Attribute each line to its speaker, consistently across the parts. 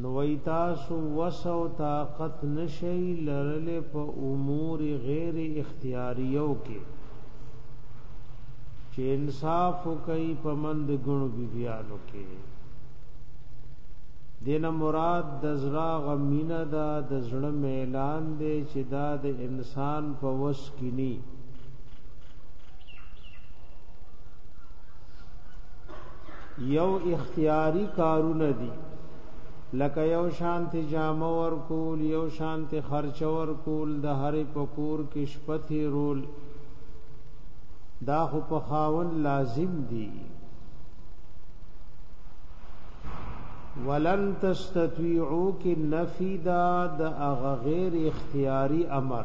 Speaker 1: نو وای تاسو وسو طاقت نشي لرل په امور غیر اختیاریو کې چې انصاف کوي په مند ګڼو بیبيانو کې دین مراد د زړه غمینه ده د زړه میلان دی چې دا د انسان په وس کې ني یو اختیاری کارونه دي لکه یو شانت جامه ور کول یو شانت خرچ ور کول د هر پکور کې شپتی رول دا خو په خاون لازم دي ولن تستطيعوا کې نفي دا د غیر اختیاري امر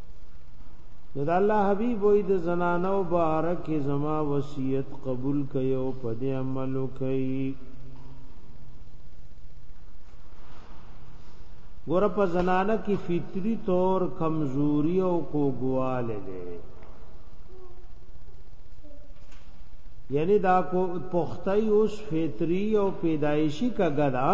Speaker 1: نو د الله حبيب وې د زنانو بارک زما وصیت قبول کړي او په دې عمل وکړي ګور په زنانه کې فطری طور کمزوري او کوګواله ده یعنی دا کو پختای اوس فطری او پیدایشی کګدا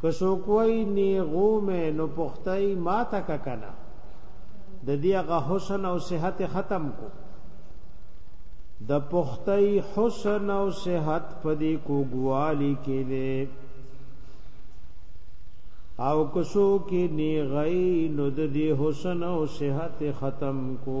Speaker 1: که څوک وای نیغو مې نو پختای ما تک کنه د دې هغه حسن او صحت ختم کو د پختای حسن او صحت په دې کوګوالی کې دی او کسو کې نیغی نو د دې حسن او صحت ختم کو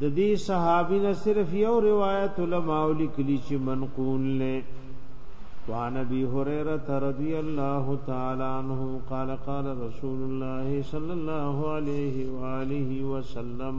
Speaker 1: د دې صحابین صرف یو روایت علماء لیکلی چې منقول نه وعن ابي هريره رضي الله تعالى عنه قال قال رسول الله صلى الله عليه واله وسلم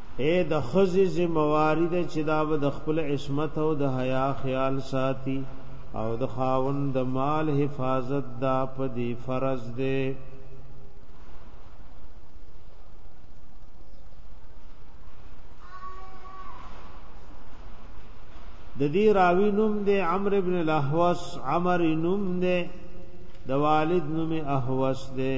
Speaker 1: اے د خزي ذمہواری ده چې دا به د خپل عصمت او د حیا خیال ساتي او د خاوند د مال حفاظت دا په دی فرض ده د دې راوی نوم دی عمرو ابن الاحوص عمر نوم دی د والد نوم احوص دی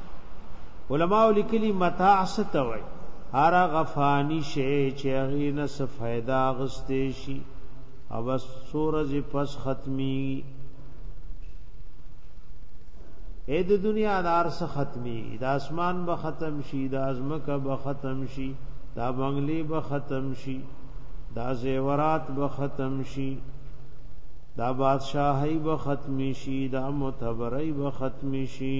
Speaker 1: علماء لیکلی متاع ستوي هر غفانی شی چې هغه نه څه फायदा غستې شي او بس سورج پس ختمي اې د دنیا دار څه ختمي د اسمان به ختم شي د ازمکه به ختم شي دا بنگلي به ختم شي دا زیورات به ختم شي دا بادشاہي به ختمي شي دا متبري به ختمي شي